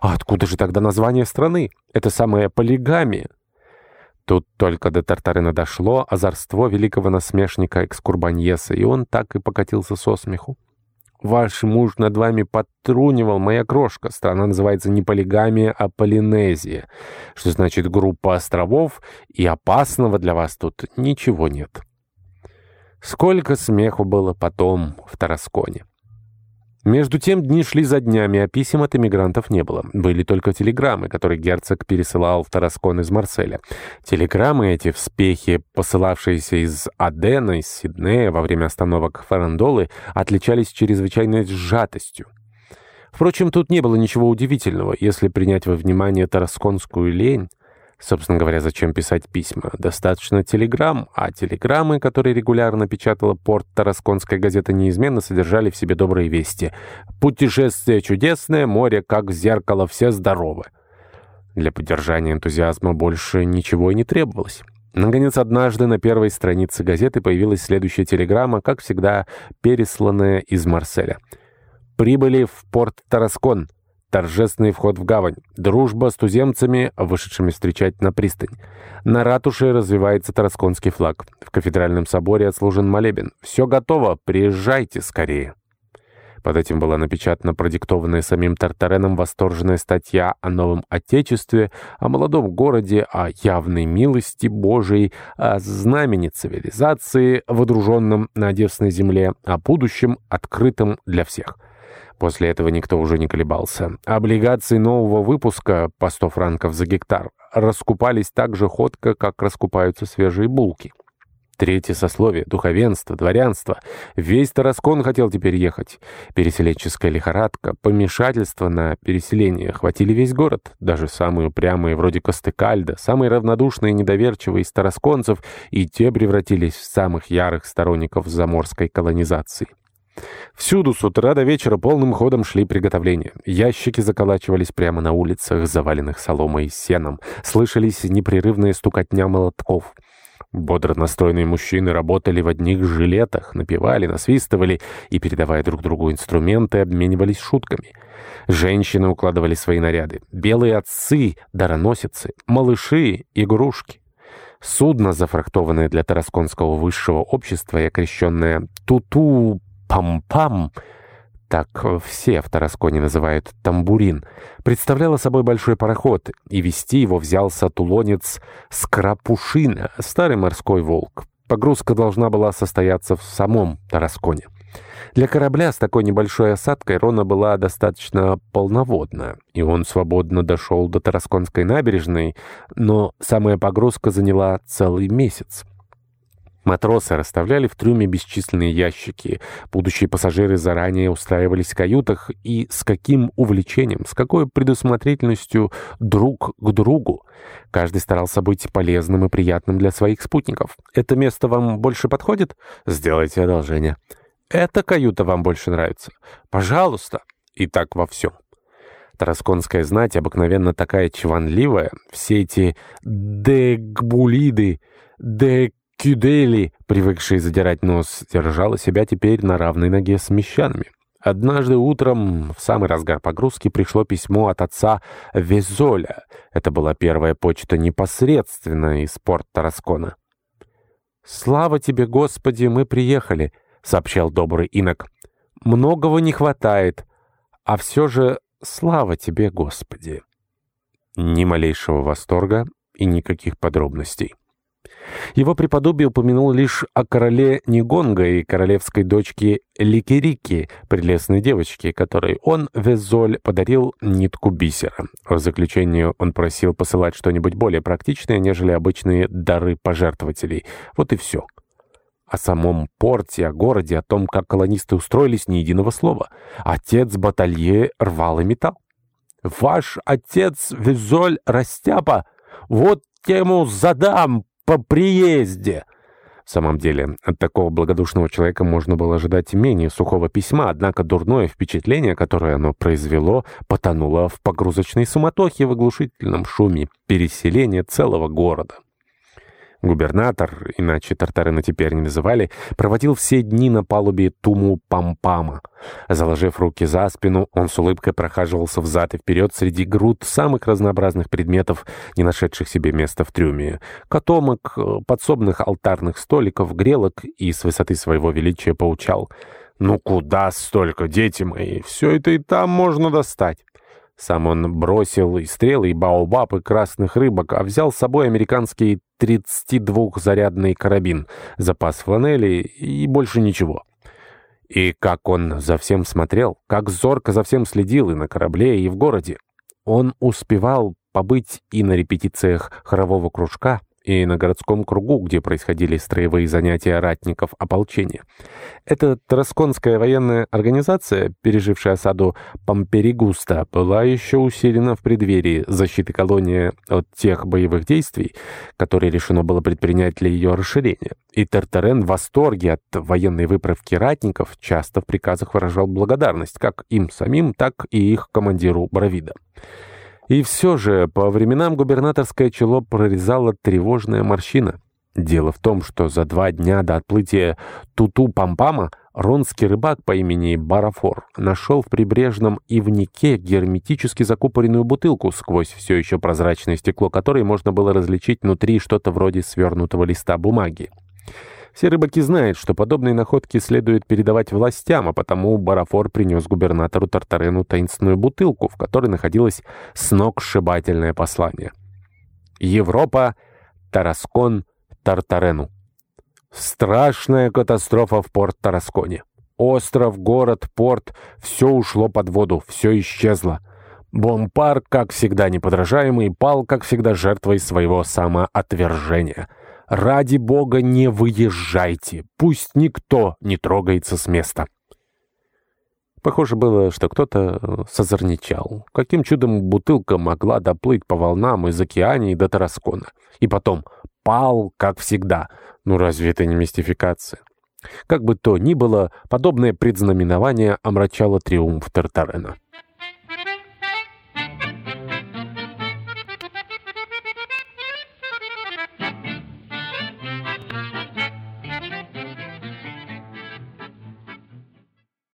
А откуда же тогда название страны? Это самая полигамия. Тут только до Тартарена дошло озорство великого насмешника Экскурбаньеса, и он так и покатился со смеху. «Ваш муж над вами подтрунивал, моя крошка. Страна называется не полигамия, а Полинезия, что значит группа островов, и опасного для вас тут ничего нет». Сколько смеху было потом в Тарасконе. Между тем дни шли за днями, а писем от эмигрантов не было. Были только телеграммы, которые герцог пересылал в Тараскон из Марселя. Телеграммы эти, вспехи, посылавшиеся из Адена, из Сиднея во время остановок Фарандолы, отличались чрезвычайной сжатостью. Впрочем, тут не было ничего удивительного, если принять во внимание тарасконскую лень, Собственно говоря, зачем писать письма? Достаточно телеграмм, а телеграммы, которые регулярно печатала порт Тарасконская газета, неизменно содержали в себе добрые вести. «Путешествие чудесное, море как зеркало, все здоровы». Для поддержания энтузиазма больше ничего и не требовалось. Наконец, однажды на первой странице газеты появилась следующая телеграмма, как всегда, пересланная из Марселя. «Прибыли в порт Тараскон. Торжественный вход в гавань. Дружба с туземцами, вышедшими встречать на пристань. На ратуше развивается Тарасконский флаг. В кафедральном соборе отслужен молебен. Все готово, приезжайте скорее. Под этим была напечатана продиктованная самим Тартареном восторженная статья о новом Отечестве, о молодом городе, о явной милости Божией, о знамени цивилизации, водруженном на девственной земле, о будущем, открытом для всех. После этого никто уже не колебался. Облигации нового выпуска по 100 франков за гектар раскупались так же ходко, как раскупаются свежие булки. Третье сословие, духовенство, дворянство. Весь Тараскон хотел теперь ехать. Переселенческая лихорадка, помешательство на переселение охватили весь город. Даже самые упрямые, вроде Костыкальда, самые равнодушные и недоверчивые из тарасконцев, и те превратились в самых ярых сторонников заморской колонизации. Всюду с утра до вечера полным ходом шли приготовления. Ящики заколачивались прямо на улицах, заваленных соломой и сеном. Слышались непрерывные стукотня молотков. Бодро настроенные мужчины работали в одних жилетах, напевали, насвистывали и, передавая друг другу инструменты, обменивались шутками. Женщины укладывали свои наряды. Белые отцы, дароносицы, малыши, игрушки. Судно, зафрахтованное для Тарасконского высшего общества и окрещенное «Туту «пам-пам», так все в Тарасконе называют «тамбурин», представляла собой большой пароход, и вести его взялся тулонец Скрапушина, старый морской волк. Погрузка должна была состояться в самом Тарасконе. Для корабля с такой небольшой осадкой Рона была достаточно полноводна, и он свободно дошел до Тарасконской набережной, но самая погрузка заняла целый месяц. Матросы расставляли в трюме бесчисленные ящики. Будущие пассажиры заранее устраивались в каютах и с каким увлечением, с какой предусмотрительностью друг к другу. Каждый старался быть полезным и приятным для своих спутников. «Это место вам больше подходит? Сделайте одолжение». «Эта каюта вам больше нравится? Пожалуйста». И так во всем. Тарасконская знать обыкновенно такая чванливая. Все эти дегбулиды, дег Кюдели, привыкший задирать нос, держала себя теперь на равной ноге с мещанами. Однажды утром, в самый разгар погрузки, пришло письмо от отца Везоля. Это была первая почта непосредственно из порта Раскона. «Слава тебе, Господи, мы приехали», — сообщал добрый инок. «Многого не хватает, а все же слава тебе, Господи». Ни малейшего восторга и никаких подробностей. Его преподобие упомянул лишь о короле Нигонго и королевской дочке Ликерики, прелестной девочке, которой он, Везоль, подарил нитку бисера. В заключение он просил посылать что-нибудь более практичное, нежели обычные дары пожертвователей. Вот и все. О самом порте, о городе, о том, как колонисты устроились, ни единого слова. Отец Баталье рвал и металл. «Ваш отец Везоль Растяпа! Вот тему задам, по приезде!» В самом деле, от такого благодушного человека можно было ожидать менее сухого письма, однако дурное впечатление, которое оно произвело, потонуло в погрузочной суматохе в оглушительном шуме переселения целого города. Губернатор, иначе Тартарена теперь не называли, проводил все дни на палубе Туму-Пампама. Заложив руки за спину, он с улыбкой прохаживался взад и вперед среди груд самых разнообразных предметов, не нашедших себе места в трюме. Котомок, подсобных алтарных столиков, грелок и с высоты своего величия поучал. «Ну куда столько, дети мои? Все это и там можно достать». Сам он бросил и стрелы, и баобаб, и красных рыбок, а взял с собой американский 32-зарядный карабин, запас фланели и больше ничего. И как он за всем смотрел, как зорко за всем следил и на корабле, и в городе. Он успевал побыть и на репетициях хорового кружка, и на городском кругу, где происходили строевые занятия ратников ополчения. Эта Тарасконская военная организация, пережившая осаду Памперигуста, была еще усилена в преддверии защиты колонии от тех боевых действий, которые решено было предпринять для ее расширения. И Тартарен в восторге от военной выправки ратников часто в приказах выражал благодарность как им самим, так и их командиру Бравида. И все же по временам губернаторское чело прорезала тревожная морщина. Дело в том, что за два дня до отплытия Туту-Пампама ронский рыбак по имени Барафор нашел в прибрежном ивнике герметически закупоренную бутылку, сквозь все еще прозрачное стекло которой можно было различить внутри что-то вроде свернутого листа бумаги. Все рыбаки знают, что подобные находки следует передавать властям, а потому Барафор принес губернатору Тартарену таинственную бутылку, в которой находилось сногсшибательное послание. Европа, Тараскон, Тартарену. Страшная катастрофа в порт Тарасконе. Остров, город, порт — все ушло под воду, все исчезло. Бомпар, как всегда неподражаемый, пал, как всегда, жертвой своего самоотвержения — Ради бога, не выезжайте. Пусть никто не трогается с места. Похоже было, что кто-то э, созорничал. Каким чудом бутылка могла доплыть по волнам из океании до Тараскона? И потом пал, как всегда. Ну разве это не мистификация? Как бы то ни было, подобное предзнаменование омрачало триумф Тартарена.